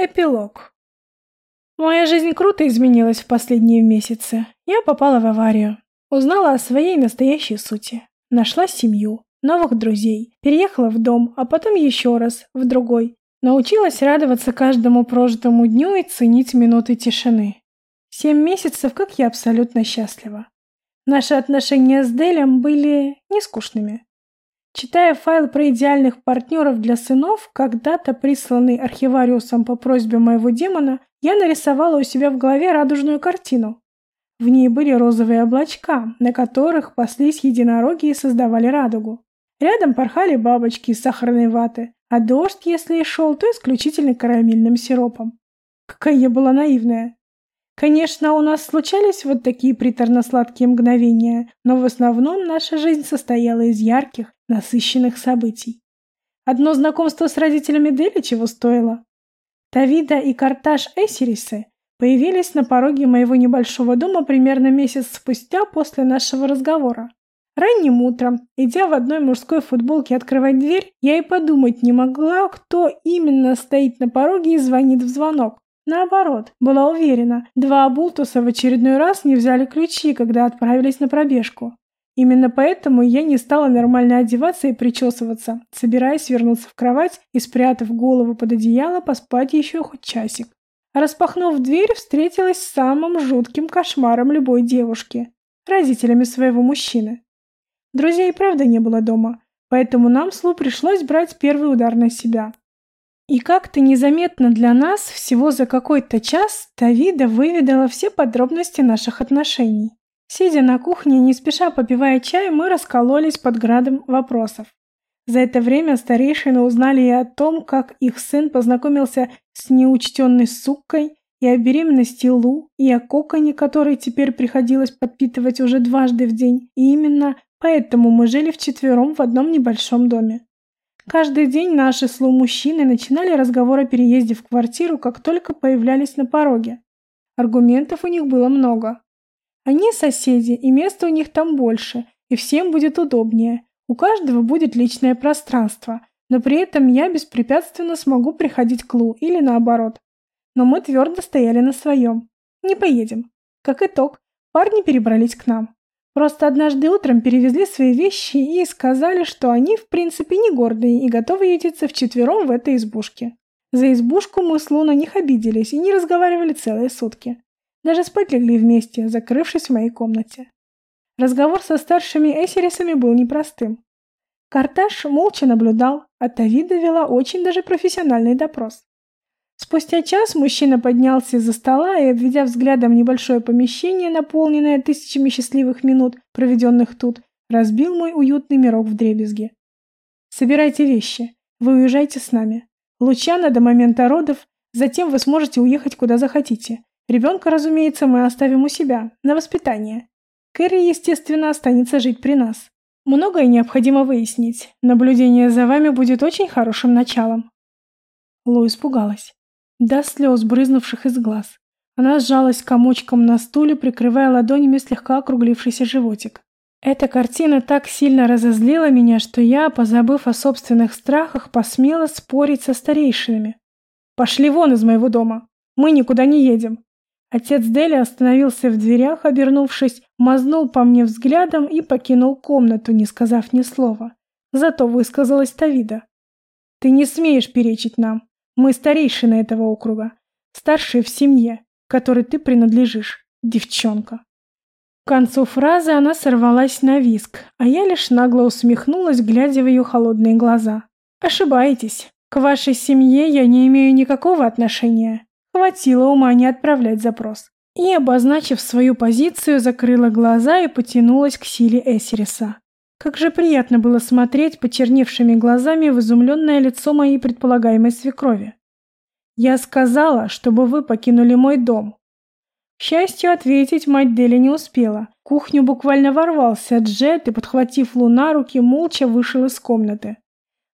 Эпилог. Моя жизнь круто изменилась в последние месяцы. Я попала в аварию. Узнала о своей настоящей сути. Нашла семью, новых друзей, переехала в дом, а потом еще раз, в другой. Научилась радоваться каждому прожитому дню и ценить минуты тишины. Семь месяцев, как я абсолютно счастлива. Наши отношения с Делем были нескучными. Читая файл про идеальных партнеров для сынов, когда-то присланный архивариусом по просьбе моего демона, я нарисовала у себя в голове радужную картину. В ней были розовые облачка, на которых паслись единороги и создавали радугу. Рядом порхали бабочки из сахарной ваты, а дождь, если и шел, то исключительно карамельным сиропом. Какая я была наивная. Конечно, у нас случались вот такие приторно-сладкие мгновения, но в основном наша жизнь состояла из ярких, насыщенных событий. Одно знакомство с родителями Дели чего стоило. Тавида и Карташ Эсирисы появились на пороге моего небольшого дома примерно месяц спустя после нашего разговора. Ранним утром, идя в одной мужской футболке открывать дверь, я и подумать не могла, кто именно стоит на пороге и звонит в звонок. Наоборот, была уверена, два обултуса в очередной раз не взяли ключи, когда отправились на пробежку. Именно поэтому я не стала нормально одеваться и причесываться, собираясь вернуться в кровать и, спрятав голову под одеяло, поспать еще хоть часик. Распахнув дверь, встретилась с самым жутким кошмаром любой девушки – родителями своего мужчины. Друзей правда не было дома, поэтому нам с Лу пришлось брать первый удар на себя. И как-то незаметно для нас, всего за какой-то час, Давида выведала все подробности наших отношений. Сидя на кухне, не спеша попивая чай, мы раскололись под градом вопросов. За это время старейшины узнали и о том, как их сын познакомился с неучтенной сукой, и о беременности Лу, и о коконе, который теперь приходилось подпитывать уже дважды в день. И именно поэтому мы жили вчетвером в одном небольшом доме. Каждый день наши слу-мужчины начинали разговор о переезде в квартиру, как только появлялись на пороге. Аргументов у них было много. Они соседи, и места у них там больше, и всем будет удобнее. У каждого будет личное пространство, но при этом я беспрепятственно смогу приходить к Лу или наоборот. Но мы твердо стояли на своем. Не поедем. Как итог, парни перебрались к нам. Просто однажды утром перевезли свои вещи и сказали, что они в принципе не гордые и готовы ютиться вчетвером в этой избушке. За избушку мы с Луна них обиделись и не разговаривали целые сутки. Даже спать легли вместе, закрывшись в моей комнате. Разговор со старшими эсерисами был непростым. Карташ молча наблюдал, а Тавида вела очень даже профессиональный допрос. Спустя час мужчина поднялся из-за стола и, обведя взглядом небольшое помещение, наполненное тысячами счастливых минут, проведенных тут, разбил мой уютный мирок в дребезги. «Собирайте вещи. Вы уезжаете с нами. Лучана до момента родов, затем вы сможете уехать куда захотите. Ребенка, разумеется, мы оставим у себя, на воспитание. Кэрри, естественно, останется жить при нас. Многое необходимо выяснить. Наблюдение за вами будет очень хорошим началом». Лу испугалась до слез, брызнувших из глаз. Она сжалась комочком на стуле, прикрывая ладонями слегка округлившийся животик. Эта картина так сильно разозлила меня, что я, позабыв о собственных страхах, посмела спорить со старейшинами. «Пошли вон из моего дома! Мы никуда не едем!» Отец Дели остановился в дверях, обернувшись, мазнул по мне взглядом и покинул комнату, не сказав ни слова. Зато высказалась Тавида. «Ты не смеешь перечить нам. Мы старейшины этого округа, старшие в семье, которой ты принадлежишь, девчонка. К концу фразы она сорвалась на виск, а я лишь нагло усмехнулась, глядя в ее холодные глаза. Ошибаетесь. К вашей семье я не имею никакого отношения. Хватило ума не отправлять запрос. И, обозначив свою позицию, закрыла глаза и потянулась к силе Эсериса. Как же приятно было смотреть почерневшими глазами в изумленное лицо моей предполагаемой свекрови. «Я сказала, чтобы вы покинули мой дом». К счастью, ответить мать Дели не успела. В кухню буквально ворвался Джет и, подхватив Лу на руки, молча вышел из комнаты.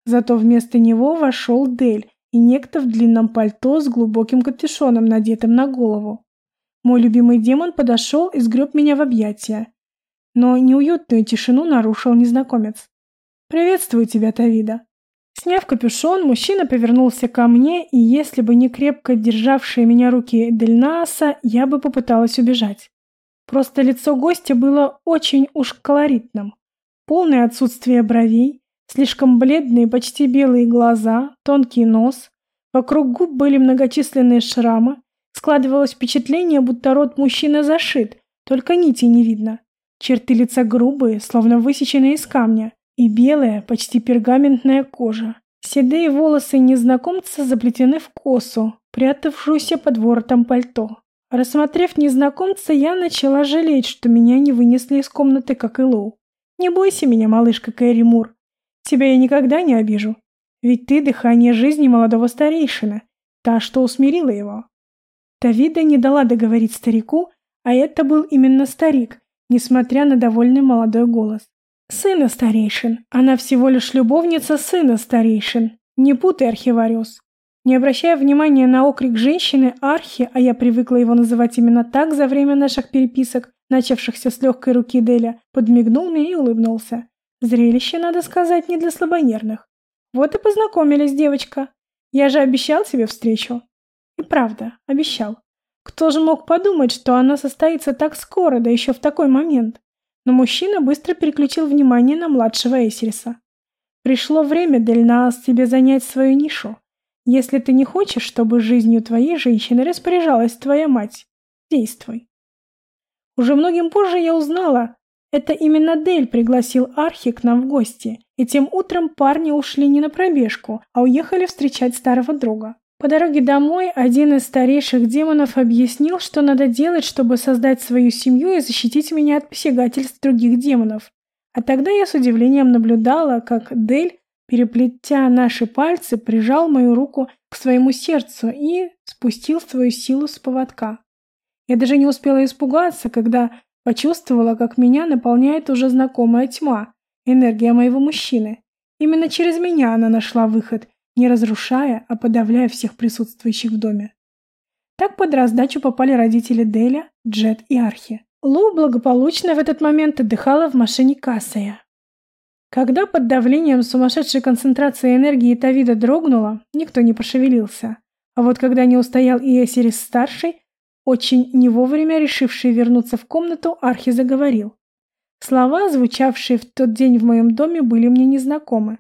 Зато вместо него вошел Дель и некто в длинном пальто с глубоким капюшоном, надетым на голову. Мой любимый демон подошел и сгреб меня в объятия. Но неуютную тишину нарушил незнакомец. «Приветствую тебя, Тавида». Сняв капюшон, мужчина повернулся ко мне, и если бы не крепко державшие меня руки Дельнаса, я бы попыталась убежать. Просто лицо гостя было очень уж колоритным. Полное отсутствие бровей, слишком бледные, почти белые глаза, тонкий нос. Вокруг губ были многочисленные шрамы. Складывалось впечатление, будто рот мужчины зашит, только нити не видно. Черты лица грубые, словно высеченные из камня и белая, почти пергаментная кожа. Седые волосы незнакомца заплетены в косу, прятавшуюся под воротом пальто. Рассмотрев незнакомца, я начала жалеть, что меня не вынесли из комнаты, как и Лоу. «Не бойся меня, малышка Кэрри Мур. Тебя я никогда не обижу. Ведь ты — дыхание жизни молодого старейшина, та, что усмирила его». Давида не дала договорить старику, а это был именно старик, несмотря на довольный молодой голос. Сына старейшин. Она всего лишь любовница сына старейшин. Не путай, архивариус. Не обращая внимания на окрик женщины, Архи, а я привыкла его называть именно так за время наших переписок, начавшихся с легкой руки Деля, подмигнул мне и улыбнулся. Зрелище, надо сказать, не для слабонервных. Вот и познакомились, девочка. Я же обещал тебе встречу. И правда, обещал. Кто же мог подумать, что она состоится так скоро, да еще в такой момент? но мужчина быстро переключил внимание на младшего Эсериса. «Пришло время, Дельнаас, тебе занять свою нишу. Если ты не хочешь, чтобы жизнью твоей женщины распоряжалась твоя мать, действуй». Уже многим позже я узнала, это именно Дель пригласил Архи к нам в гости, и тем утром парни ушли не на пробежку, а уехали встречать старого друга. По дороге домой один из старейших демонов объяснил, что надо делать, чтобы создать свою семью и защитить меня от посягательств других демонов. А тогда я с удивлением наблюдала, как Дель, переплетя наши пальцы, прижал мою руку к своему сердцу и спустил свою силу с поводка. Я даже не успела испугаться, когда почувствовала, как меня наполняет уже знакомая тьма, энергия моего мужчины. Именно через меня она нашла выход не разрушая, а подавляя всех присутствующих в доме. Так под раздачу попали родители Деля, Джет и Архи. Лу благополучно в этот момент отдыхала в машине Кассая. Когда под давлением сумасшедшей концентрации энергии Тавида дрогнула, никто не пошевелился. А вот когда не устоял и Эсирис-старший, очень не вовремя решивший вернуться в комнату, Архи заговорил. Слова, звучавшие в тот день в моем доме, были мне незнакомы.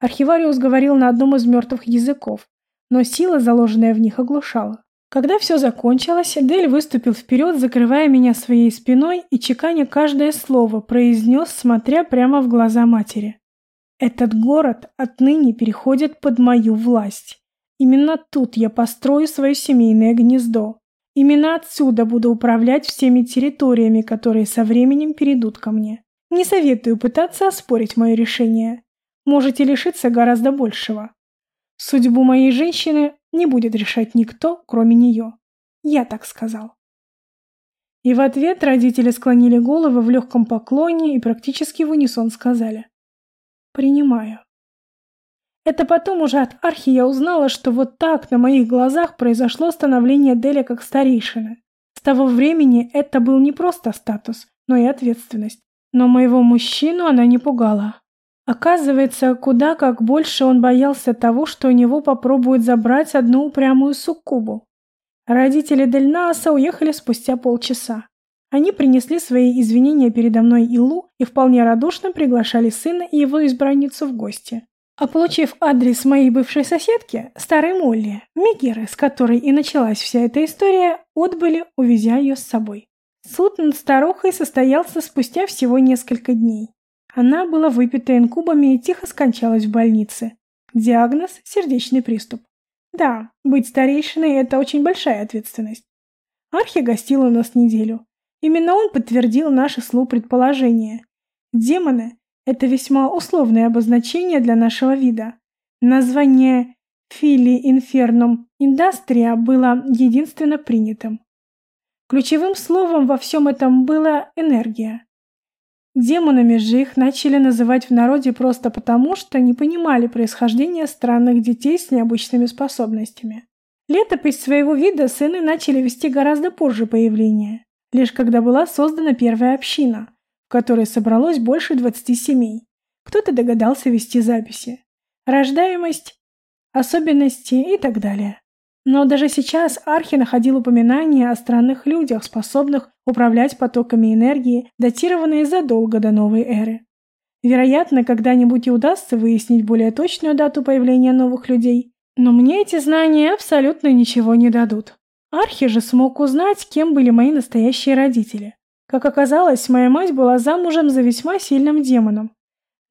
Архивариус говорил на одном из мертвых языков, но сила, заложенная в них, оглушала. Когда все закончилось, Дель выступил вперед, закрывая меня своей спиной и чеканя каждое слово, произнес, смотря прямо в глаза матери. «Этот город отныне переходит под мою власть. Именно тут я построю свое семейное гнездо. Именно отсюда буду управлять всеми территориями, которые со временем перейдут ко мне. Не советую пытаться оспорить мое решение можете лишиться гораздо большего. Судьбу моей женщины не будет решать никто, кроме нее. Я так сказал. И в ответ родители склонили головы в легком поклоне и практически в унисон сказали «Принимаю». Это потом уже от Архи я узнала, что вот так на моих глазах произошло становление Деля как старейшины. С того времени это был не просто статус, но и ответственность. Но моего мужчину она не пугала. Оказывается, куда как больше он боялся того, что у него попробуют забрать одну упрямую суккубу. Родители Дельнаса уехали спустя полчаса. Они принесли свои извинения передо мной и Лу и вполне радушно приглашали сына и его избранницу в гости. А получив адрес моей бывшей соседки, старой Молли, Мегеры, с которой и началась вся эта история, отбыли, увезя ее с собой. Суд над старухой состоялся спустя всего несколько дней. Она была выпита инкубами и тихо скончалась в больнице. Диагноз – сердечный приступ. Да, быть старейшиной – это очень большая ответственность. Архи гостил у нас неделю. Именно он подтвердил наше слу предположение. Демоны – это весьма условное обозначение для нашего вида. Название Фили Инфернум Индастрия было единственно принятым. Ключевым словом во всем этом была энергия. Демонами же их начали называть в народе просто потому, что не понимали происхождения странных детей с необычными способностями. Летопись своего вида сыны начали вести гораздо позже появления, лишь когда была создана первая община, которой собралось больше 20 семей. Кто-то догадался вести записи. рождаемость, особенности и так далее. Но даже сейчас Архи находил упоминания о странных людях, способных управлять потоками энергии, датированные задолго до новой эры. Вероятно, когда-нибудь и удастся выяснить более точную дату появления новых людей, но мне эти знания абсолютно ничего не дадут. Архи же смог узнать, кем были мои настоящие родители. Как оказалось, моя мать была замужем за весьма сильным демоном.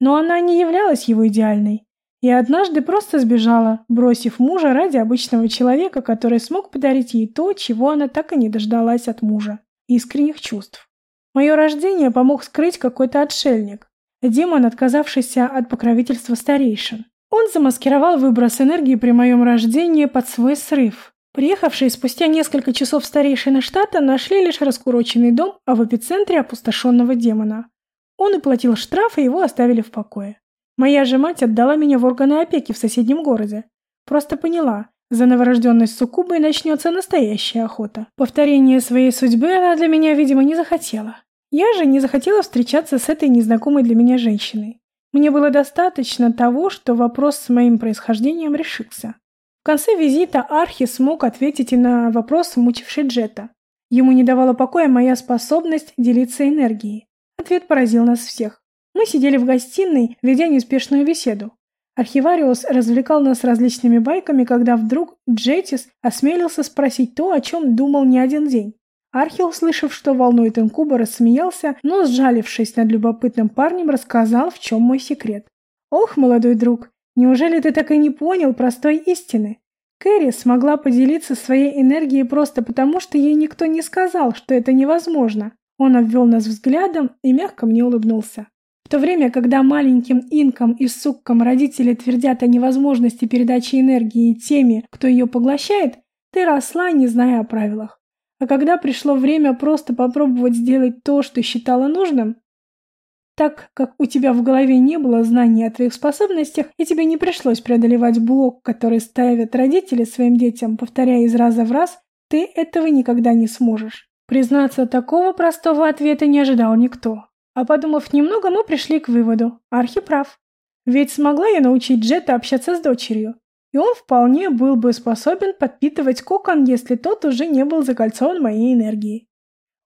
Но она не являлась его идеальной. И однажды просто сбежала, бросив мужа ради обычного человека, который смог подарить ей то, чего она так и не дождалась от мужа – искренних чувств. Мое рождение помог скрыть какой-то отшельник, демон, отказавшийся от покровительства старейшин. Он замаскировал выброс энергии при моем рождении под свой срыв. Приехавшие спустя несколько часов старейшины штата нашли лишь раскуроченный дом, а в эпицентре опустошенного демона. Он уплатил штраф, и его оставили в покое. Моя же мать отдала меня в органы опеки в соседнем городе. Просто поняла, за новорожденной суккубой начнется настоящая охота. Повторение своей судьбы она для меня, видимо, не захотела. Я же не захотела встречаться с этой незнакомой для меня женщиной. Мне было достаточно того, что вопрос с моим происхождением решился. В конце визита Архи смог ответить и на вопрос, мучивший Джета. Ему не давала покоя моя способность делиться энергией. Ответ поразил нас всех. Мы сидели в гостиной, ведя неспешную беседу. Архивариус развлекал нас различными байками, когда вдруг Джетис осмелился спросить то, о чем думал не один день. Архи, услышав, что волнует инкуба, рассмеялся, но, сжалившись над любопытным парнем, рассказал, в чем мой секрет. «Ох, молодой друг, неужели ты так и не понял простой истины? Кэрри смогла поделиться своей энергией просто потому, что ей никто не сказал, что это невозможно». Он обвел нас взглядом и мягко мне улыбнулся то время, когда маленьким инкам и суккам родители твердят о невозможности передачи энергии теми, кто ее поглощает, ты росла, не зная о правилах. А когда пришло время просто попробовать сделать то, что считала нужным, так как у тебя в голове не было знаний о твоих способностях, и тебе не пришлось преодолевать блок, который ставят родители своим детям, повторяя из раза в раз, ты этого никогда не сможешь. Признаться, такого простого ответа не ожидал никто. А подумав немного, мы пришли к выводу. Архи прав. Ведь смогла я научить Джета общаться с дочерью. И он вполне был бы способен подпитывать кокон, если тот уже не был закольцован моей энергией.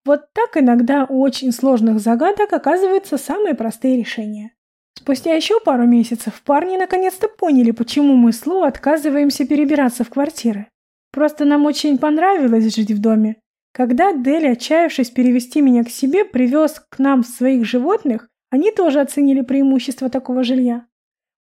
Вот так иногда у очень сложных загадок оказываются самые простые решения. Спустя еще пару месяцев парни наконец-то поняли, почему мы с Лу отказываемся перебираться в квартиры. Просто нам очень понравилось жить в доме, когда Дели, отчаявшись перевести меня к себе, привез к нам своих животных, они тоже оценили преимущество такого жилья.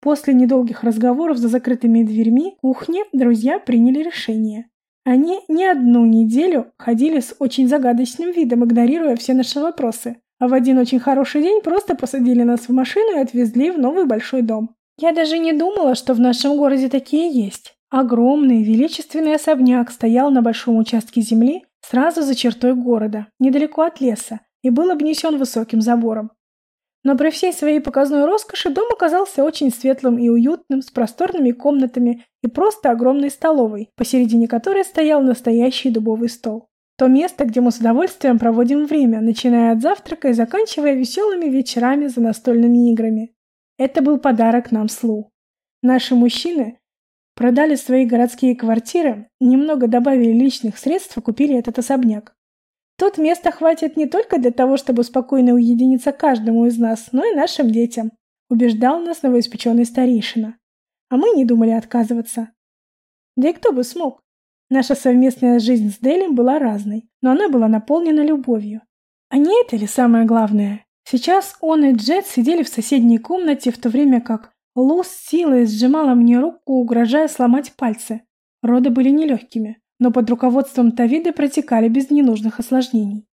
После недолгих разговоров за закрытыми дверьми кухни друзья приняли решение. Они не одну неделю ходили с очень загадочным видом, игнорируя все наши вопросы. А в один очень хороший день просто посадили нас в машину и отвезли в новый большой дом. Я даже не думала, что в нашем городе такие есть. Огромный, величественный особняк стоял на большом участке земли, сразу за чертой города, недалеко от леса, и был обнесен высоким забором. Но при всей своей показной роскоши дом оказался очень светлым и уютным, с просторными комнатами и просто огромной столовой, посередине которой стоял настоящий дубовый стол. То место, где мы с удовольствием проводим время, начиная от завтрака и заканчивая веселыми вечерами за настольными играми. Это был подарок нам с Лу. Наши мужчины Продали свои городские квартиры, немного добавили личных средств и купили этот особняк. Тут места хватит не только для того, чтобы спокойно уединиться каждому из нас, но и нашим детям, убеждал нас новоиспеченный старейшина. А мы не думали отказываться. Да и кто бы смог? Наша совместная жизнь с Делем была разной, но она была наполнена любовью. А не это ли самое главное? Сейчас он и Джет сидели в соседней комнате, в то время как Лу с силой сжимала мне руку, угрожая сломать пальцы. Роды были нелегкими, но под руководством Тавиды протекали без ненужных осложнений.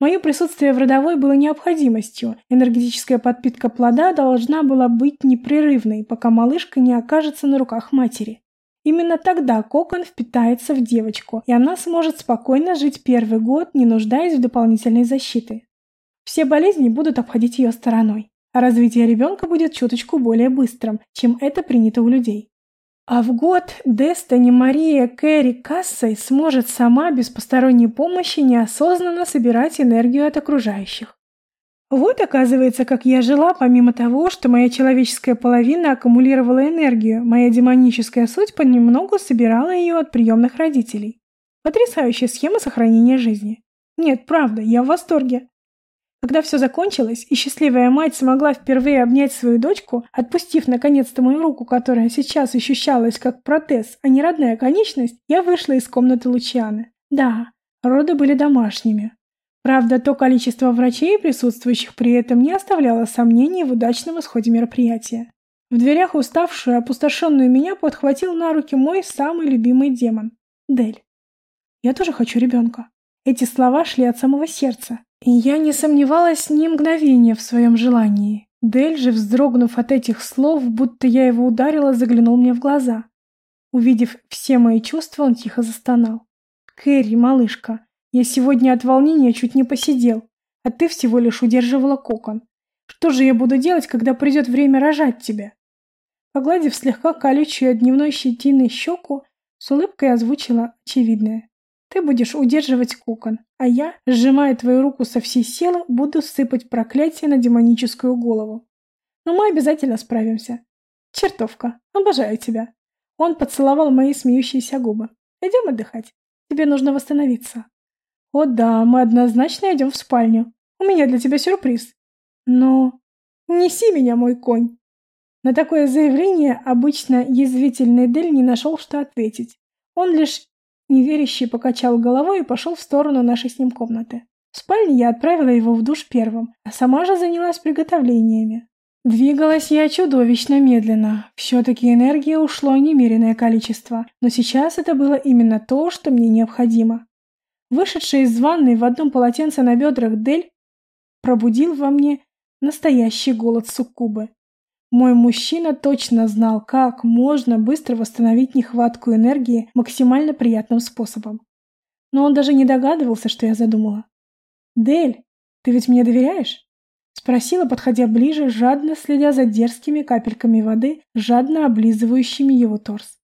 Мое присутствие в родовой было необходимостью. Энергетическая подпитка плода должна была быть непрерывной, пока малышка не окажется на руках матери. Именно тогда кокон впитается в девочку, и она сможет спокойно жить первый год, не нуждаясь в дополнительной защите. Все болезни будут обходить ее стороной а развитие ребенка будет чуточку более быстрым, чем это принято у людей. А в год Дестони Мария Кэрри Кассой сможет сама без посторонней помощи неосознанно собирать энергию от окружающих. Вот, оказывается, как я жила, помимо того, что моя человеческая половина аккумулировала энергию, моя демоническая суть понемногу собирала ее от приемных родителей. Потрясающая схема сохранения жизни. Нет, правда, я в восторге. Когда все закончилось, и счастливая мать смогла впервые обнять свою дочку, отпустив наконец-то мою руку, которая сейчас ощущалась как протез, а не родная конечность, я вышла из комнаты Лучианы. Да, роды были домашними. Правда, то количество врачей, присутствующих при этом, не оставляло сомнений в удачном исходе мероприятия. В дверях уставшую, опустошенную меня подхватил на руки мой самый любимый демон – Дель. Я тоже хочу ребенка. Эти слова шли от самого сердца, и я не сомневалась ни мгновения в своем желании. Дель же, вздрогнув от этих слов, будто я его ударила, заглянул мне в глаза. Увидев все мои чувства, он тихо застонал. «Кэрри, малышка, я сегодня от волнения чуть не посидел, а ты всего лишь удерживала кокон. Что же я буду делать, когда придет время рожать тебя?» Погладив слегка колючую от дневной щетины щеку, с улыбкой озвучила очевидное. Ты будешь удерживать кокон, а я, сжимая твою руку со всей силы, буду сыпать проклятие на демоническую голову. Но мы обязательно справимся. Чертовка, обожаю тебя. Он поцеловал мои смеющиеся губы. Идем отдыхать. Тебе нужно восстановиться. О да, мы однозначно идем в спальню. У меня для тебя сюрприз. Но... Неси меня, мой конь. На такое заявление обычно язвительный Дель не нашел, что ответить. Он лишь Неверящий покачал головой и пошел в сторону нашей с ним комнаты. В спальне я отправила его в душ первым, а сама же занялась приготовлениями. Двигалась я чудовищно медленно. Все-таки энергии ушло немеренное количество, но сейчас это было именно то, что мне необходимо. Вышедший из ванной в одном полотенце на бедрах Дель пробудил во мне настоящий голод суккубы. Мой мужчина точно знал, как можно быстро восстановить нехватку энергии максимально приятным способом. Но он даже не догадывался, что я задумала. «Дель, ты ведь мне доверяешь?» Спросила, подходя ближе, жадно следя за дерзкими капельками воды, жадно облизывающими его торс.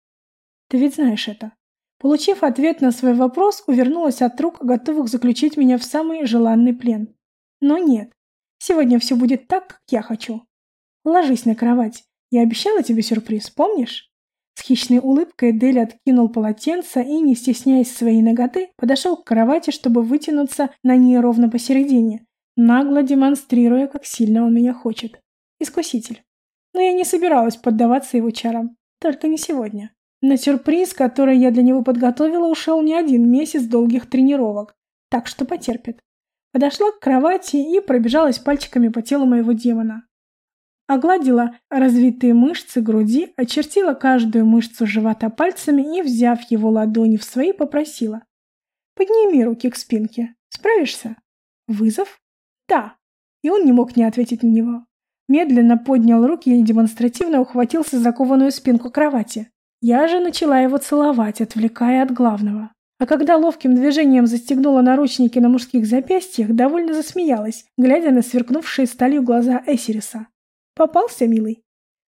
«Ты ведь знаешь это?» Получив ответ на свой вопрос, увернулась от рук, готовых заключить меня в самый желанный плен. Но нет. Сегодня все будет так, как я хочу. Ложись на кровать. Я обещала тебе сюрприз, помнишь? С хищной улыбкой Дель откинул полотенце и, не стесняясь своей ноготы, подошел к кровати, чтобы вытянуться на ней ровно посередине, нагло демонстрируя, как сильно он меня хочет. Искуситель. Но я не собиралась поддаваться его чарам. Только не сегодня. На сюрприз, который я для него подготовила, ушел не один месяц долгих тренировок, так что потерпит. Подошла к кровати и пробежалась пальчиками по телу моего демона. Огладила развитые мышцы груди, очертила каждую мышцу живота пальцами и, взяв его ладони в свои, попросила. «Подними руки к спинке. Справишься?» «Вызов?» «Да». И он не мог не ответить на него. Медленно поднял руки и демонстративно ухватился за кованую спинку кровати. Я же начала его целовать, отвлекая от главного. А когда ловким движением застегнула наручники на мужских запястьях, довольно засмеялась, глядя на сверкнувшие сталью глаза Эсириса. Попался, милый?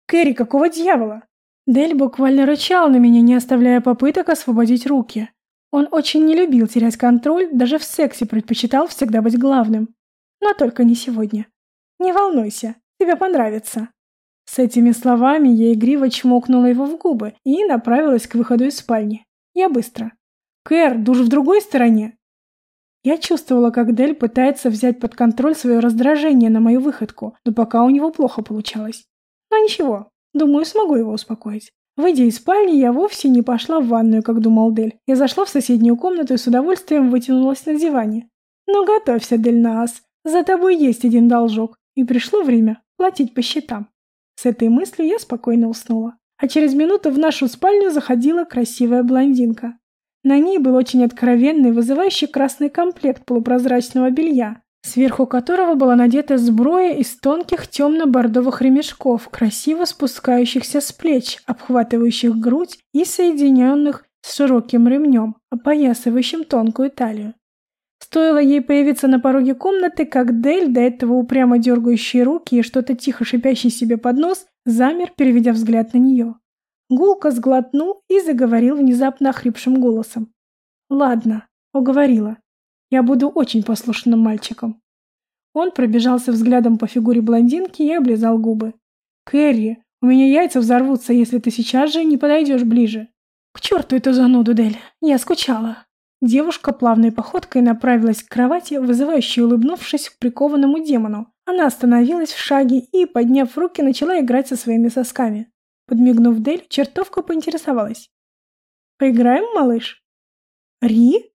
Кэрри, какого дьявола? Дель буквально рычал на меня, не оставляя попыток освободить руки. Он очень не любил терять контроль, даже в сексе предпочитал всегда быть главным. Но только не сегодня. Не волнуйся, тебе понравится. С этими словами я игриво чмокнула его в губы и направилась к выходу из спальни. Я быстро. «Кэр, душ в другой стороне!» Я чувствовала, как Дель пытается взять под контроль свое раздражение на мою выходку, но пока у него плохо получалось. Но ничего, думаю, смогу его успокоить. Выйдя из спальни, я вовсе не пошла в ванную, как думал Дель. Я зашла в соседнюю комнату и с удовольствием вытянулась на диване. Ну готовься, Дель Наас, за тобой есть один должок, и пришло время платить по счетам. С этой мыслью я спокойно уснула. А через минуту в нашу спальню заходила красивая блондинка. На ней был очень откровенный, вызывающий красный комплект полупрозрачного белья, сверху которого была надета сброя из тонких темно-бордовых ремешков, красиво спускающихся с плеч, обхватывающих грудь и соединенных с широким ремнем, опоясывающим тонкую талию. Стоило ей появиться на пороге комнаты, как Дель, до этого упрямо дергающий руки и что-то тихо шипящий себе под нос, замер, переведя взгляд на нее. Гулко сглотнул и заговорил внезапно охрипшим голосом. «Ладно, уговорила. Я буду очень послушным мальчиком». Он пробежался взглядом по фигуре блондинки и облизал губы. «Кэрри, у меня яйца взорвутся, если ты сейчас же не подойдешь ближе». «К черту эту зануду, Дель! Я скучала!» Девушка плавной походкой направилась к кровати, вызывающе улыбнувшись к прикованному демону. Она остановилась в шаге и, подняв руки, начала играть со своими сосками. Подмигнув Дель, чертовка поинтересовалась. «Поиграем, малыш?» «Ри?»